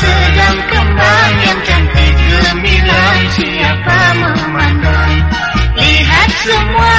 sedang kembang yang cantik gemilang siapa memandang lihat semua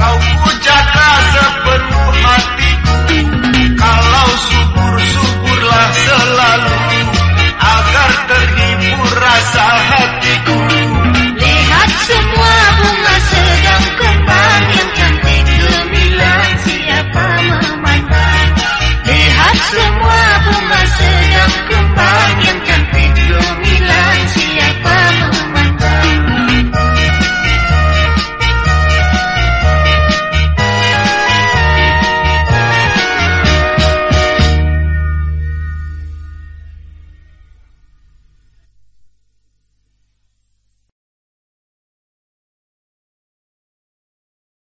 kau puja